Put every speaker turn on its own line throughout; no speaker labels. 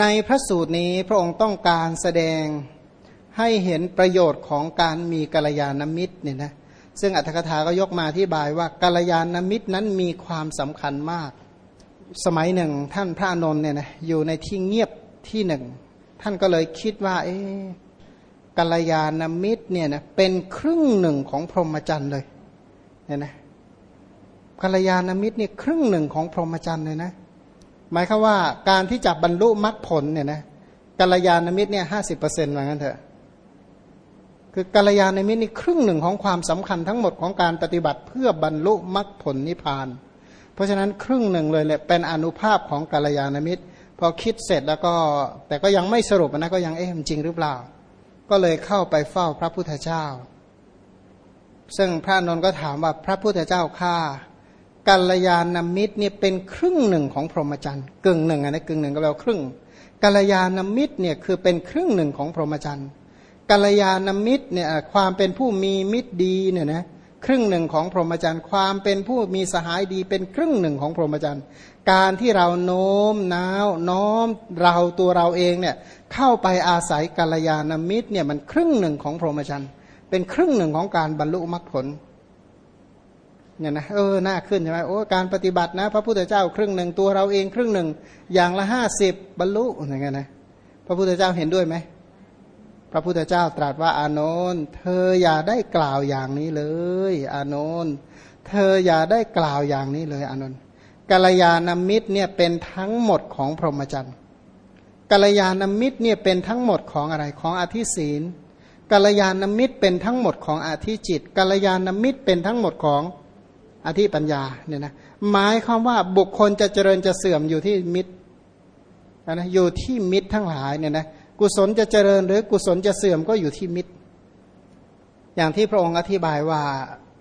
ในพระสูตรนี้พระองค์ต้องการแสดงให้เห็นประโยชน์ของการมีกัลยาณมิตรเนี่ยนะซึ่งอัตถกถาก็ยกมาที่บายว่ากัลยาณมิตรนั้นมีความสำคัญมาก สมัยหนึ่งท่านพระนนท์เนี่ยนะอยู่ในที่เงียบที่หนึ่ง ท่านก็เลยคิดว่า เอ๊กัลยาณมิตรเนี่ยนะเป็นครึ่งหนึ่งของพรหมจรรย์เลยเนี่ยนะกัลยาณมิตรเนี่ยครึ่งหนึ่งของพรหมจรรย์เลยนะ หมายคือว่าการที่จะบรรลุมรรคผลเนี่ยนะกัลยาณมิตรเนี่ยห้าสิบเปอร์เซ็นต์ว่างั้นเถอะคือกัลยาณมิตรนี่ครึ่งหนึ่งของความสำคัญทั้งหมดของการปฏิบัติเพื่อบรรลุมรรคผลนิพพาน เพราะฉะนั้นครึ่งหนึ่งเลยแหละเป็นอนุภาพของกัลยาณมิตร พอคิดเสร็จแล้วก็ แต่ก็ยังไม่สรุปนะก็ยังเอ๊ะจริงหรือเปล่า ก็เลยเข้าไปเฝ้าพระพุทธเจ้า ซึ่งพระนนท์ก็ถามว่าพระพุทธเจ้าข้า กัลยาณมิตรเนี่ยเป็นครึ่งหนึ่งของพรหมจรรย์กึ่งหนึ่งนะกึ่งหนึ่งก็แปลว่าครึ่งกัลยาณมิตรเนี่ยคือเป็นครึ่งหนึ่งของพรหมจรรย์กัลยาณมิตรเนี่ยความเป็นผู้มีมิตรดีเนี่ยนะครึ่งหนึ่งของพรหมจรรย์ ความเป็นผู้มีสหายดีเป็นครึ่งหนึ่งของพรหมจรรย์ การที่เราโน้มน้าวน้อมเราตัวเราเองเนี่ยเข้าไปอาศัยกัลยาณมิตรเนี่ยมันครึ่งหนึ่งของพรหมจรรย์ เป็นครึ่งหนึ่งของการบรรลุมรรคผล เนี่ยนะเออหน้าขึ้นใช่ไหมโอ้การปฏิบัตินะ พระพุทธเจ้าครึ่งหนึ่งตัวเราเองครึ่งหนึ่งอย่างละห้าสิบบรรลุอย่างเงี้ยนะพระพุทธเจ้าเห็นด้วยไหมพระพุทธเจ้าตรัสว่าอานนท์เธออย่าได้กล่าวอย่างนี้เลย อานนท์เธออย่าได้กล่าวอย่างนี้เลย อานนท์กัลยาณมิตรเนี่ยเป็นทั้งหมดของพรหมจรรย์กัลยาณมิตรเนี่ยเป็นทั้งหมดของอะไรของอธิศีลกัลยาณมิตรเป็นทั้งหมดของอธิจิตกัลยาณมิตรเป็นทั้งหมดของ อธิปัญญาเนี่ยนะหมายความว่าบุคคลจะเจริญจะเสื่อมอยู่ที่มิตรนะอยู่ที่มิตรทั้งหลายเนี่ยนะกุศลจะเจริญหรือกุศลจะเสื่อมก็อยู่ที่มิตร อย่างที่พระองค์อธิบายว่า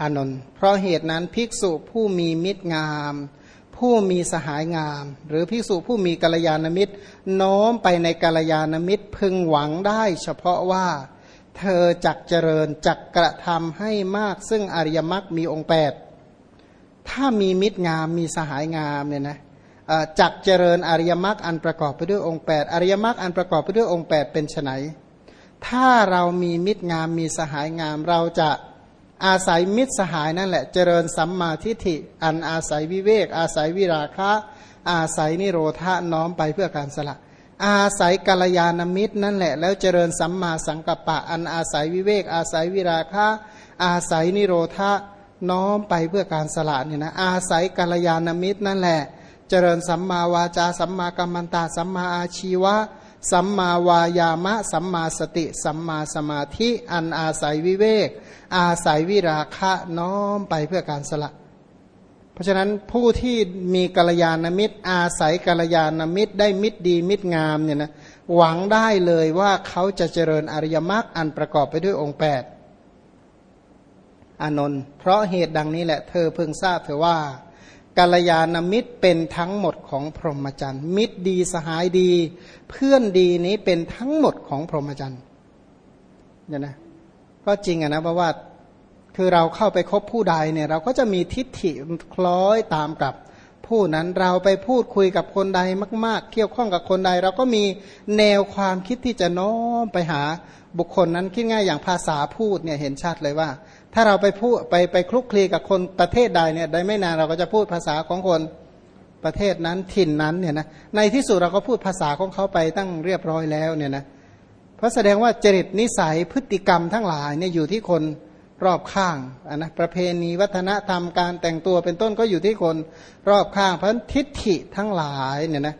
อานนท์เพราะเหตุนั้นภิกษุผู้มีมิตรงาม ผู้มีสหายงาม หรือภิกษุผู้มีกัลยาณมิตร โน้มไปในกัลยาณมิตรพึงหวังได้ เฉพาะว่าเธอจักเจริญจักกระทำให้มากซึ่งอริยมรรคมีองค์แปด ถ้ามีมิตรงามมีสหายงามเนี่ยนะจักเจริญอริยมรรคอันประกอบไปด้วยองค์ 8 อริยมรรคอันประกอบไปด้วยองค์ 8 เป็นไนถ้าเรามีมิตรงามมีสหายงาม เราจะอาศัยมิตรสหายนั่นแหละ เจริญสัมมาทิฏฐิ อันอาศัยวิเวก อาศัยวิราคะ อาศัยนิโรธาน้อมไปเพื่อการสละ อาศัยกัลยาณมิตรนั่นแหละ แล้วเจริญสัมมาสังกัปปะ อันอาศัยวิเวก อาศัยวิราคะ อาศัยนิโรธา น้อมไปเพื่อการสละเนี่ยนะอาศัยกัลยาณมิตรนั่นแหละ เจริญสัมมาวาจาสัมมากัมมันตาสัมมาอาชีวะ สัมมาวายามะ สัมมาสติ สัมมาสมาธิ อันอาศัยวิเวก อาศัยวิราคะน้อมไปเพื่อการสละ เพราะฉะนั้นผู้ที่มีกัลยาณมิตร อาศัยกัลยาณมิตรได้มิตรดีมิตรงามเนี่ยนะหวังได้เลยว่าเขาจะเจริญอริยมรรคอันประกอบไปด้วยองค์แปด อานนท์เพราะเหตุดังนี้แหละเธอเพิ่งทราบเถอะว่ากัลยาณมิตรเป็นทั้งหมดของพรหมจรรย์ มิตรดีสหายดี เพื่อนดีนี้เป็นทั้งหมดของพรหมจรรย์เนี่ยนะก็จริงอะนะเพราะว่าคือเราเข้าไปคบผู้ใดเนี่ยเราก็จะมีทิฏฐิคล้อยตามกับผู้นั้นเราไปพูดคุยกับคนใดมาก ๆ เกี่ยวข้องกับคนใด เราก็มีแนวความคิดที่จะน้อมไปหาบุคคลนั้นคิดง่ายอย่างภาษาพูดเนี่ยเห็นชัดเลยว่า ถ้าเราไปพูดไปไปคลุกคลีกับคนประเทศใดเนี่ยได้ไม่นานเราก็จะพูดภาษาของคนประเทศนั้นถิ่นนั้นเนี่ยนะในที่สุดเราก็พูดภาษาของเขาไปตั้งเรียบร้อยแล้วเนี่ยนะเพราะแสดงว่าจริตนิสัยพฤติกรรมทั้งหลายเนี่ยอยู่ที่คนรอบข้างนะประเพณีวัฒนธรรมการแต่งตัวเป็นต้นก็อยู่ที่คนรอบข้าง เพราะทิฏฐิทั้งหลายเนี่ยนะ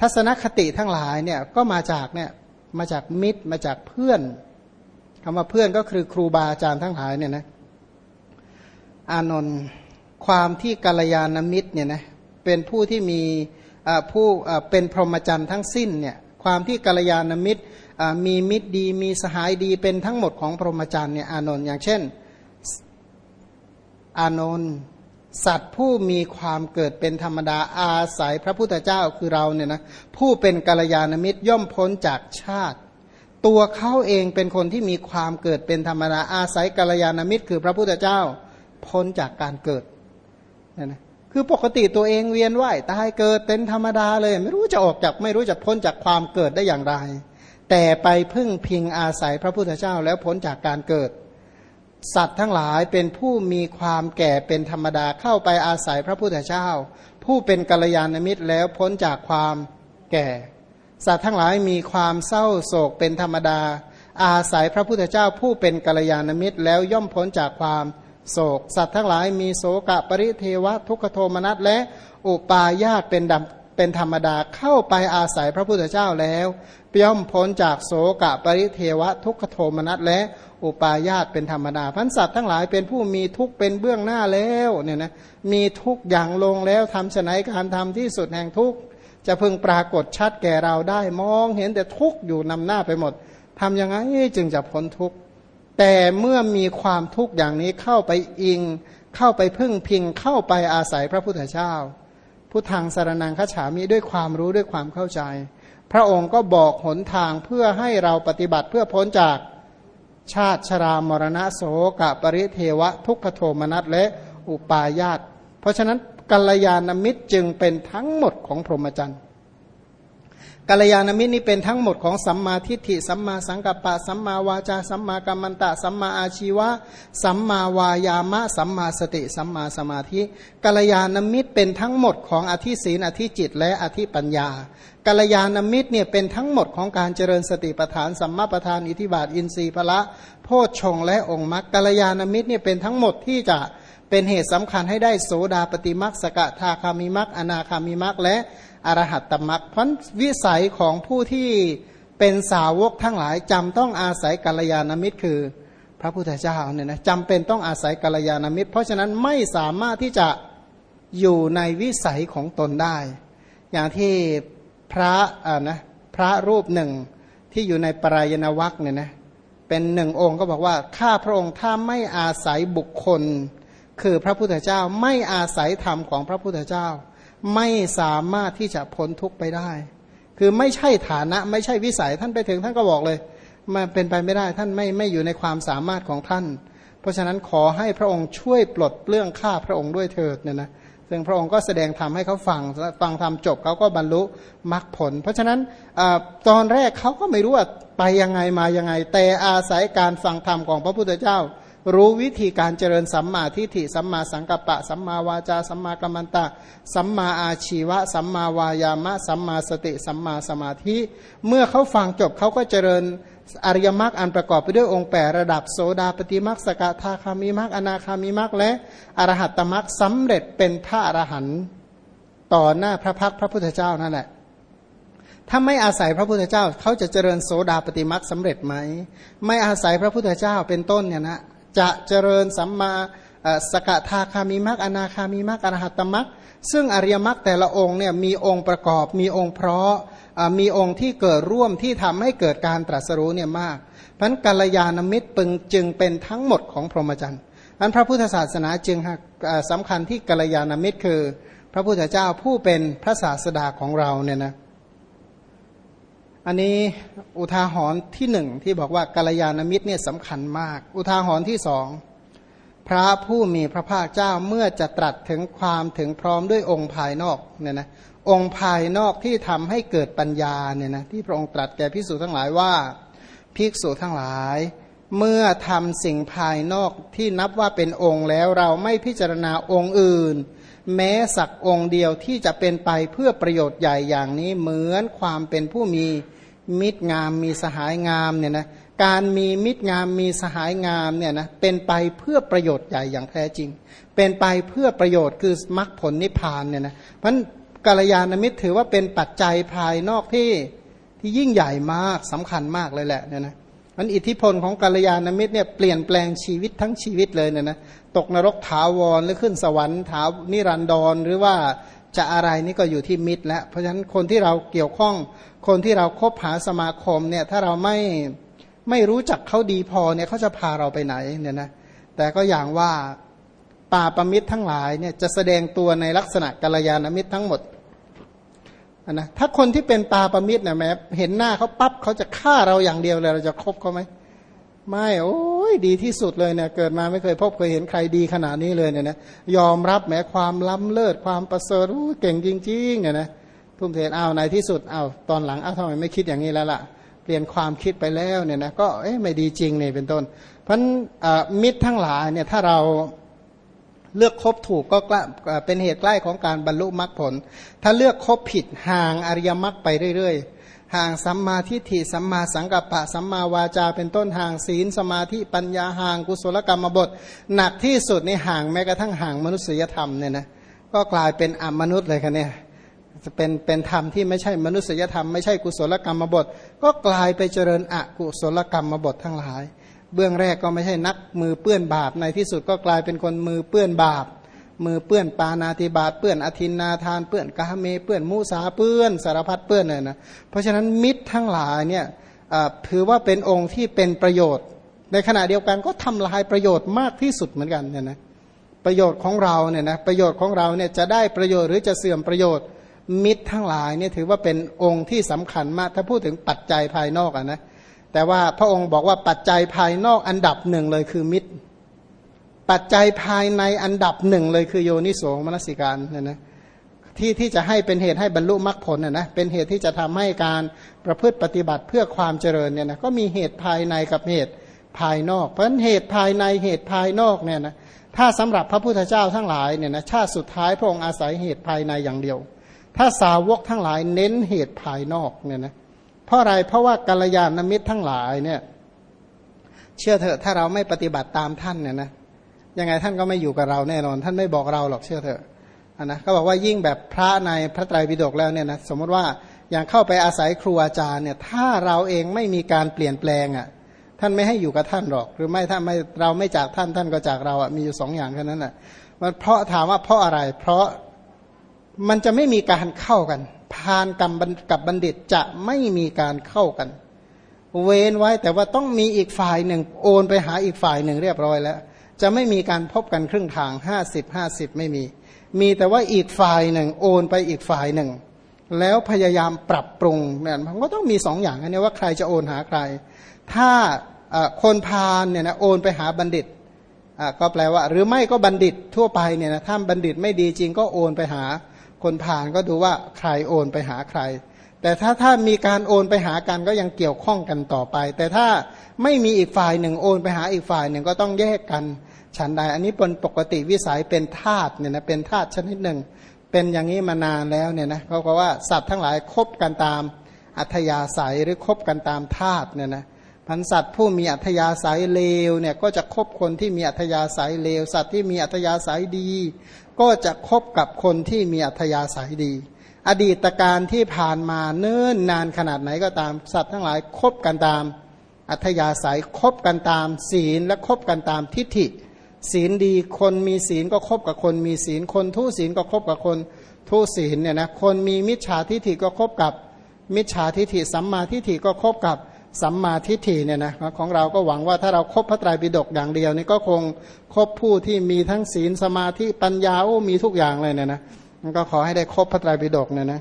ทัศนคติทั้งหลายเนี่ยก็มาจากเนี่ยมาจากมิตรมาจากเพื่อนคำว่าเพื่อนก็คือครูบาอาจารย์ทั้งหลายเนี่ยนะ อานนท์ความที่กัลยาณมิตรเนี่ยนะเป็นผู้ที่มีผู้เป็นพรหมจรรย์ทั้งสิ้นเนี่ยความที่กัลยาณมิตรมีมิตรดีมีสหายดีเป็นทั้งหมดของพรหมจรรย์เนี่ยอานนท์อย่างเช่นอานนท์สัตว์ผู้มีความเกิดเป็นธรรมดาอาศัยพระพุทธเจ้าคือเราเนี่ยนะผู้เป็นกัลยาณมิตรย่อมพ้นจากชาติ ตัวเขาเองเป็นคนที่มีความเกิดเป็นธรรมดาอาศัยกัลยาณมิตร คือพระพุทธเจ้า พ้นจากการเกิดนะนะคือปกติตัวเองเวียนว่ายตายเกิดเป็นธรรมดาเลย ไม่รู้จะออกจากไม่รู้จะพ้นจากความเกิดได้อย่างไร แต่ไปพึ่งพิงอาศัยพระพุทธเจ้าแล้วพ้นจากการเกิด สัตว์ทั้งหลายเป็นผู้มีความแก่เป็นธรรมดาเข้าไปอาศัยพระพุทธเจ้า ผู้เป็นกัลยาณมิตรแล้วพ้นจากความแก่ สัตว์ทั้งหลายมีความเศร้าโศกเป็นธรรมดา อาศัยพระพุทธเจ้าผู้เป็นกัลยาณมิตรแล้วย่อมพ้นจากความ โศก สัตว์ทั้งหลายมีโศกะปริเทวะทุกขโทมนัสและอุปาญาตเป็นดำเป็นธรรมดาเข้าไปอาศัยพระพุทธเจ้าแล้วย่อมพ้นจากโศกะปริเทวะทุกขโทมนัสและอุปาญาตเป็นธรรมดาพันสัตว์ทั้งหลายเป็นผู้มีทุกข์เป็นเบื้องหน้าแล้วเนี่ยนะมีทุกอย่างลงแล้วทำฉนัยการทำที่สุดแห่งทุกข์จะพึงปรากฏชัดแก่เราได้มองเห็นแต่ทุกข์อยู่นำหน้าไปหมดทำยังไงจึงจะพ้นทุกข์ แต่เมื่อมีความทุกข์อย่างนี้เข้าไปอิง เข้าไปพึ่งพิงเข้าไปอาศัยพระพุทธเจ้า ผู้ทางสารนังขฉามิด้วยความรู้ด้วยความเข้าใจ พระองค์ก็บอกหนทางเพื่อให้เราปฏิบัติเพื่อพ้นจากชาติชรามรณะโสกปริเทวะทุกขโทมนัสและอุปาญาต เพราะฉะนั้นกัลยาณมิตรจึงเป็นทั้งหมดของพรหมจรรย์ กัลยาณมิตรนี้เป็นทั้งหมดของสัมมาทิฏฐิสัมมาสังกัปปะสัมมาวาจาสัมมากัมมันตะ สัมมาอาชีวะ สัมมาวายามะ สัมมาสติ สัมมาสมาธิกัลยาณมิตรเป็นทั้งหมดของอธิศีนอธิจิต และอธิปัญญากัลยาณมิตรเนี่ยเป็นทั้งหมดของการเจริญสติปัฏฐานสัมมาปัฏฐานอิทิบาทอินทรีย์พละโพชฌงและองค์มรรคกัลยาณมิตรเนี่ยเป็นทั้งหมดที่จะเป็นเหตุสำคัญให้ได้โสดาปฏิมักสกทาคามิมักอนาคามิมักและ อรหัตตมรักพันวิสัยของผู้ที่เป็นสาวกทั้งหลายจำต้องอาศัยกัลยาณมิตร คือพระพุทธเจ้าเนี่ยนะจำเป็นต้องอาศัยกัลยาณมิตร เพราะฉะนั้นไม่สามารถที่จะอยู่ในวิสัยของตนได้ อย่างที่พระอ่านะพระรูปหนึ่งที่อยู่ในปรายณวัคเนี่ยนะเป็นหนึ่งองค์ก็บอกว่าข้าพระองค์ถ้าไม่อาศัยบุคคล คือพระพุทธเจ้าไม่อาศัยธรรมของพระพุทธเจ้า ไม่สามารถที่จะพ้นทุกข์ไปได้ คือไม่ใช่ฐานะไม่ใช่วิสัยท่านไปถึงท่านก็บอกเลยมาเป็นไปไม่ได้ท่านไม่ไม่อยู่ในความสามารถของท่าน เพราะฉะนั้นขอให้พระองค์ช่วยปลดเปลื้องข้าพระองค์ด้วยเถิดเนี่ยนะซึ่งพระองค์ก็แสดงธรรมให้เขาฟังฟังธรรมจบเขาก็บรรลุมรรคผล เพราะฉะนั้นอตอนแรกเขาก็ไม่รู้ว่าไปยังไงมายังไง แต่อาศัยการฟังธรรมของพระพุทธเจ้า รู้วิธีการเจริญสัมมาทิฏฐิสัมมาสังกัปปะ สัมมาวาจา สัมมากัมมันตะ สัมมาอาชีวะ สัมมาวายามะ สัมมาสติ สัมมาสมาธิ เมื่อเขาฟังจบเขาก็เจริญอริยมรรคอันประกอบไปด้วยองค์แปดระดับโสดาปฏิมรรคสกทาคามิมรรคอนาคามิมรรคและอรหัตตมรรคสำเร็จเป็นพระอรหันต์ต่อหน้าพระพักพระพุทธเจ้านั่นแหละถ้าไม่อาศัยพระพุทธเจ้าเขาจะเจริญโสดาปฏิมรรคสำเร็จไหม ไม่อาศัยพระพุทธเจ้าเป็นต้นเนี่ยนะ จะเจริญสัมมาสกทาคามิมักอนาคามิมักอรหัตตมักซึ่งอริยมรรคแต่ละองค์เนี่ยมีองค์ประกอบ มีองค์เพราะมีองค์ที่เกิดร่วมที่ทำให้เกิดการตรัสรู้เนี่ยมากพันกัลยาณมิตรปึงจึงเป็นทั้งหมดของพรหมจรรย์อันพระพุทธศาสนาจึงสำคัญที่กัลยาณมิตรคือ พระพุทธเจ้าผู้เป็นพระศาสดาของเราเนี่ยนะ อันนี้อุทาหรณ์ที่หนึ่งที่บอกว่ากัลยาณมิตรเนี่ยสำคัญมาก อุทาหรณ์ที่สองพระผู้มีพระภาคเจ้าเมื่อจะตรัสถึงความถึงพร้อมด้วยองค์ภายนอกเนี่ยนะองค์ภายนอกที่ทำให้เกิดปัญญาเนี่ยนะที่พระองค์ตรัสแก่ภิกษุทั้งหลายว่าภิกษุทั้งหลาย เมื่อทำสิ่งภายนอกที่นับว่าเป็นองค์แล้วเราไม่พิจารณาองค์อื่น แม้สักองค์เดียวที่จะเป็นไปเพื่อประโยชน์ใหญ่อย่างนี้เหมือนความเป็นผู้มี มิตรงามมีสหายงามเนี่ยนะการมีมิตรงามมีสหายงามเนี่ยนะเป็นไปเพื่อประโยชน์ใหญ่อย่างแท้จริง เป็นไปเพื่อประโยชน์คือมรรคผลนิพพานเนี่ยนะเพราะกัลยาณมิตรถือว่าเป็นปัจจัยภายนอกที่ที่ยิ่งใหญ่มากสำคัญมากเลยแหละเนี่ยนะมันอิทธิพลของกัลยาณมิตรเนี่ยเปลี่ยนแปลงชีวิตทั้งชีวิตเลยเนี่ยนะตกนรกถาวรหรือขึ้นสวรรค์ถาวนิรันดรหรือว่า จะอะไรนี่ก็อยู่ที่มิตรแล้ว เพราะฉะนั้นคนที่เราเกี่ยวข้อง คนที่เราคบหาสมาคมเนี่ยถ้าเราไม่ไม่รู้จักเขาดีพอเนี่ยเขาจะพาเราไปไหนเนี่ยนะแต่ก็อย่างว่าป่าประมิตรทั้งหลายเนี่ยจะแสดงตัวในลักษณะกัลยาณมิตรทั้งหมดนะถ้าคนที่เป็นตาประมิตรเนี่ยแม้เห็นหน้าเขาปั๊บเขาจะฆ่าเราอย่างเดียวเลยเราจะคบเขาไหมไม่โอ้ ยยดีที่สุดเลยเนี่ยเกิดมาไม่เคยพบเคยเห็นใครดีขนาดนี้เลยเนี่ยนะยอมรับแม้ความล้ำเลิศความประเสริฐเก่งจริงๆเนี่ยนะทุ่มเทเอาในที่สุดเอาตอนหลังเอาทำไมไม่คิดอย่างนี้แล้วล่ะ เปลี่ยนความคิดไปแล้วเนี่ยนะก็เอ๊ะไม่ดีจริงเนี่ยเป็นต้น เพราะมิตรทั้งหลายเนี่ยถ้าเราเลือกคบถูกก็เป็นเหตุใกล้ของการบรรลุมรรคผล ถ้าเลือกคบผิดห่างอริยมรรคไปเรื่อยๆ ห่างสัมมาทิฏฐิสัมมาสังกัปปะสัมมาวาจา เป็นต้นห่างศีลสมาธิปัญญาห่างกุศลกรรมบท หนักที่สุดในห่างแม้กระทั่งห่างมนุษยธรรมเนี่ยนะก็กลายเป็นอมนุษย์เลยคันเนี่ยจะเป็นเป็นธรรมที่ไม่ใช่มนุษยธรรมไม่ใช่กุศลกรรมบท ก็กลายไปเจริญอกุศลกรรมบททั้งหลาย เบื้องแรกก็ไม่ใช่นักมือเปื้อนบาปในที่สุดก็กลายเป็นคนมือเปื้อนบาป มือเปื้อนปานาติบาตเปื้อนอธินนาทานเปื้อนกาเมเปื้อนมูสาเปื้อนสารพัดเปื้อนเลยนะเพราะฉะนั้นมิตรทั้งหลายเนี่ยถือว่าเป็นองค์ที่เป็นประโยชน์ ในขณะเดียวกันก็ทำลายประโยชน์มากที่สุดเหมือนกันเนี่ยนะประโยชน์ของเราเนี่ยนะประโยชน์ของเราเนี่ยจะได้ประโยชน์หรือจะเสื่อมประโยชน์ มิตรทั้งหลายเนี่ยถือว่าเป็นองค์ที่สำคัญมากถ้าพูดถึงปัจจัยภายนอกอะนะแต่ว่าพระองค์บอกว่าปัจจัยภายนอกอันดับหนึ่งเลยคือมิตร ปัจจัยภายในอันดับหนึ่งเลยคือโยนิโสมนสิการเนี่ยนะที่ที่จะให้เป็นเหตุให้บรรลุมรรคผลน่ยนะเป็นเหตุที่จะทำให้การประพฤติปฏิบัติเพื่อความเจริญเนี่ยนะก็มีเหตุภายในกับเหตุภายนอก เพราะฉะนั้นเหตุภายในเหตุภายนอกเนี่ยนะถ้าสำหรับพระพุทธเจ้าทั้งหลายเนี่ยนะชาติสุดท้ายพระองค์อาศัยเหตุภายในอย่างเดียว ถ้าสาวกทั้งหลายเน้นเหตุภายนอกเนี่ยนะเพราะอะไรเพราะว่ากัลยาณมิตรทั้งหลายเนี่ยเชื่อเถอะถ้าเราไม่ปฏิบัติตามท่านเนี่ยนะ ยังไงท่านก็ไม่อยู่กับเราแน่นอน ท่านไม่บอกเราหรอกเชื่อเถอะนะเขาบอกว่ายิ่งแบบพระในพระไตรปิฎกแล้วเนี่ยนะสมมติว่าอย่างเข้าไปอาศัยครูอาจารย์เนี่ยถ้าเราเองไม่มีการเปลี่ยนแปลงอะท่านไม่ให้อยู่กับท่านหรอก หรือไม่ถ้าไม่เราไม่จากท่านท่านก็จากเราอะมีอยู่สองอย่างแค่นั้นอะมันเพราะถามว่าเพราะอะไร เพราะมันจะไม่มีการเข้ากันพานกับกับบัณฑิตจะไม่มีการเข้ากัน เว้นไว้แต่ว่าต้องมีอีกฝ่ายหนึ่งโอนไปหาอีกฝ่ายหนึ่งเรียบร้อยแล้ว จะไม่มีการพบกันครึ่งทางห้าสิบห้าสิบไม่มี มีแต่ว่าอีกฝ่ายหนึ่ง โอนไปอีกฝ่ายหนึ่ง แล้วพยายามปรับปรุงเนี่ยมันก็ต้องมีสองอย่างนี้ว่าใครจะโอนหาใคร ถ้าคนพาลเนี่ยนะโอนไปหาบัณฑิตก็แปลว่า หรือไม่ก็บัณฑิตทั่วไปเนี่ยนะถ้าบัณฑิตไม่ดีจริงก็โอนไปหา คนพาลก็ดูว่าใครโอนไปหาใคร แต่ถ้าถ้ามีการโอนไปหากันก็ยังเกี่ยวข้องกันต่อไป แต่ถ้าไม่มีอีกฝ่ายหนึ่งโอนไปหาอีกฝ่ายหนึ่งก็ต้องแยกกัน ฉันใดอันนี้เป็นปกติวิสัยเป็นธาตุเนี่ยนะเป็นธาตุชนิดหนึ่ง เป็นอย่างนี้มานานแล้วเนี่ยนะเขาบอกว่าสัตว์ทั้งหลายคบกันตามอัธยาศัยหรือคบกันตามธาตุเนี่ยนะพันสัตว์ผู้มีอัธยาศัยเลวเนี่ยก็จะคบคนที่มีอัธยาศัยเลว สัตว์ที่มีอัธยาศัยดี ก็จะคบกับคนที่มีอัธยาศัยดี อดีตการที่ผ่านมาเนิ่นนานขนาดไหนก็ตาม สัตว์ทั้งหลายคบกันตาม อัธยาศัยคบกันตามศีลและคบกันตามทิฏฐิ ศีลดีคนมีศีลก็คบกับคนมีศีล คนทุศีลก็คบกับคนทุศีลเนี่ยนะคนมีมิจฉาทิฏฐิก็คบกับมิจฉาทิฏฐิสัมมาทิฏฐิก็คบกับสัมมาทิฏฐิเนี่ยนะของเราก็หวังว่าถ้าเราครบพระไตรปิฎกอย่างเดียวนี่ก็คงครบผู้ที่มีทั้งศีลสมาธิปัญญาโอ้มีทุกอย่างเลยเนี่ยนะมันก็ขอให้ได้ครบพระไตรปิฎกเนี่ยนะ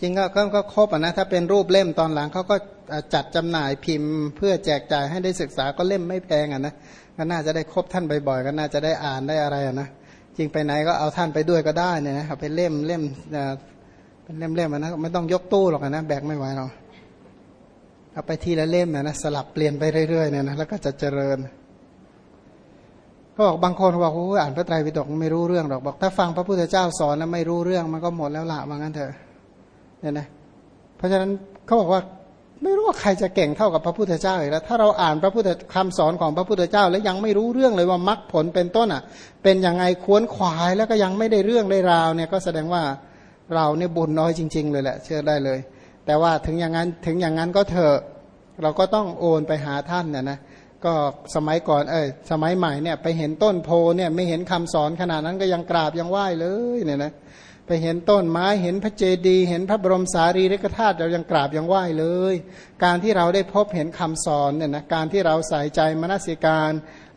จริงก็ก็ครบอะนะถ้าเป็นรูปเล่มตอนหลังเขาก็จัดจำหน่ายพิมพ์ เพื่อแจกจ่ายให้ได้ศึกษาก็เล่มไม่แพงอะนะ ก็น่าจะได้คบท่านบ่อยๆก็น่าจะได้อ่านได้อะไรนะจริงไปไหนก็เอาท่านไปด้วยก็ได้เนี่ยนะเอาไปเล่มเล่มเป็นเล่มเล่มนะไม่ต้องยกตู้หรอกนะแบกไม่ไหวหรอกเอาไปทีละเล่มนะนะสลับเปลี่ยนไปเรื่อยๆเนี่ยนะแล้วก็จะเจริญก็บอกบางคนบอกโอ้อ่านพระไตรปิฎกไม่รู้เรื่องหรอกบอกถ้าฟังพระพุทธเจ้าสอนแล้วไม่รู้เรื่องมันก็หมดแล้วละว่างั้นเถอะเนี่ยนะเพราะฉะนั้นเขาบอกว่า ไม่รู้ว่าใครจะเก่งเท่ากับพระพุทธเจ้าอีกแล้วถ้าเราอ่านพระพุทธคำสอนของพระพุทธเจ้า แล้วยังไม่รู้เรื่องเลยว่ามรรคผลเป็นต้นอะ เป็นยังไงควรขวายแล้วก็ยังไม่ได้เรื่องได้ราวเนี่ยก็แสดงว่าเราเนี่ยบุญน้อยจริง ๆ เลยแหละ เชื่อได้เลย แต่ว่าถึงอย่างนั้นถึงอย่างนั้นก็เถอะเราก็ต้องโอนไปหาท่านเนี่ยนะก็สมัยก่อนเอ้ยสมัยใหม่เนี่ยไปเห็นต้นโพเนี่ยไม่เห็นคำสอนขนาดนั้นก็ยังกราบยังไหว้เลยเนี่ยนะ ไปเห็นต้นไม้เห็นพระเจดีย์เห็นพระบรมสารีริกธาตุเรายังกราบยังไหว้เลย การที่เราได้พบเห็นคำสอนเนี่ยนะการที่เราใส่ใจมนสิการ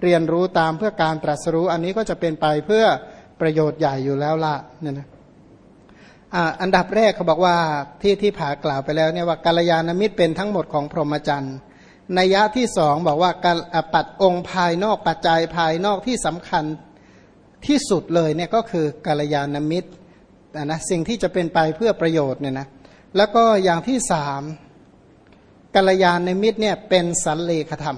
เรียนรู้ตามเพื่อการตรัสรู้ อันนี้ก็จะเป็นไปเพื่อประโยชน์ใหญ่อยู่แล้วละเนี่ยนะอันดับแรกเขาบอกว่าที่ที่ผ่ากล่าวไปแล้วเนี่ยว่ากาลยานมิตรเป็นทั้งหมดของพรหมจรรย์นัยยะที่สองบอกว่าการปัดองค์ภายนอกปัจจัยภายนอกที่สำคัญที่สุดเลยเนี่ยก็คือกาลยานมิตร นะสิ่งที่จะเป็นไปเพื่อประโยชน์เนี่ยนะแล้วก็อย่างที่สามกัลยาณมิตรเนี่ยเป็นสันเลขธรรม